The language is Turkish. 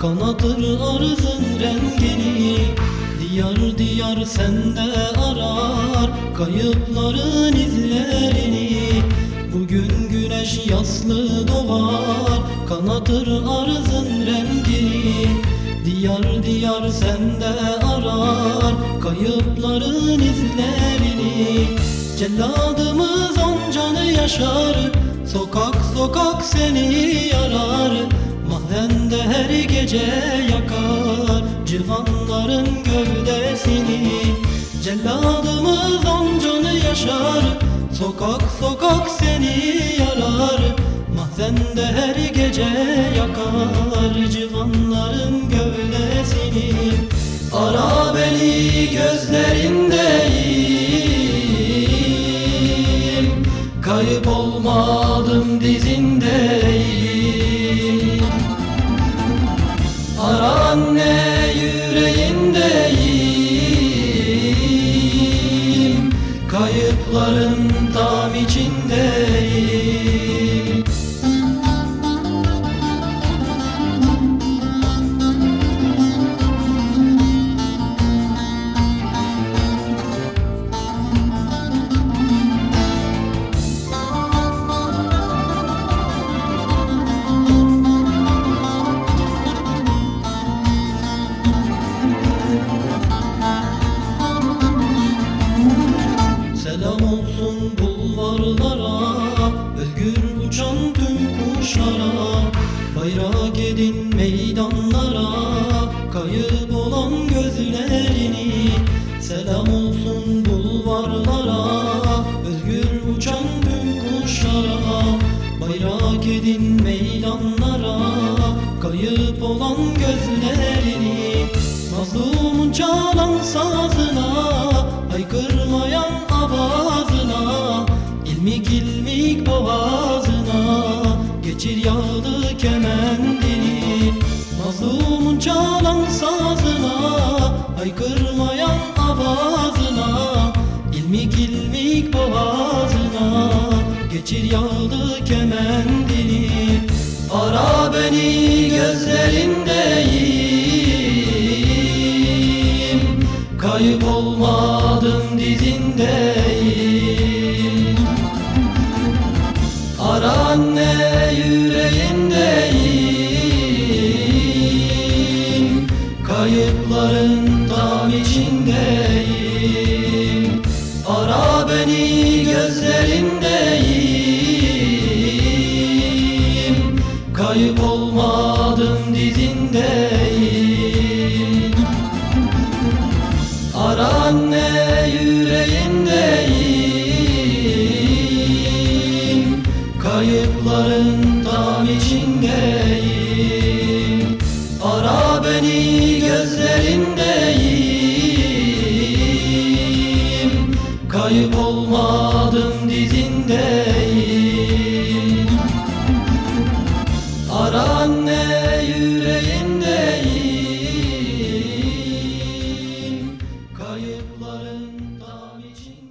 Kanatır arzın rengini. Diyar diyar sende arar Kayıpların izlerini. Bugün güneş yaslı doğar Kanatır arzın rengini. Diyar diyar sende arar Kayıpların izlerini. Celladımız oncanı yaşar Sokak sokak seni yarar Mahzende her gece yakar Civanların gövdesini. Celladımız oncanı yaşar Sokak sokak seni yarar. Mahzende her gece yakar Civanların gövdesini. Ara bulvarlara Özgür uçan tüm kuşlara Bayrak edin meydanlara Kayıp olan gözlerini Selam olsun bulvarlara Özgür uçan tüm kuşlara Bayrak edin meydanlara Kayıp olan gözlerini Mazlumun çalan çalan sazına Haykırmayan avazına İlmik ilmik boğazına Geçir yağlı kemendini. Ara beni gözlerindeyim Kayıp olmadım dizindeyim. Ara anne Rüzgarın tam içindeyim. Ara beni gözlerindeyim. Kayıp olmadım dizindeyim. Ara anne yüreğindeyim. Kayıpların sahip olmadım dizindeyim. Ara anne yüreğindeyim Kayıpların dam için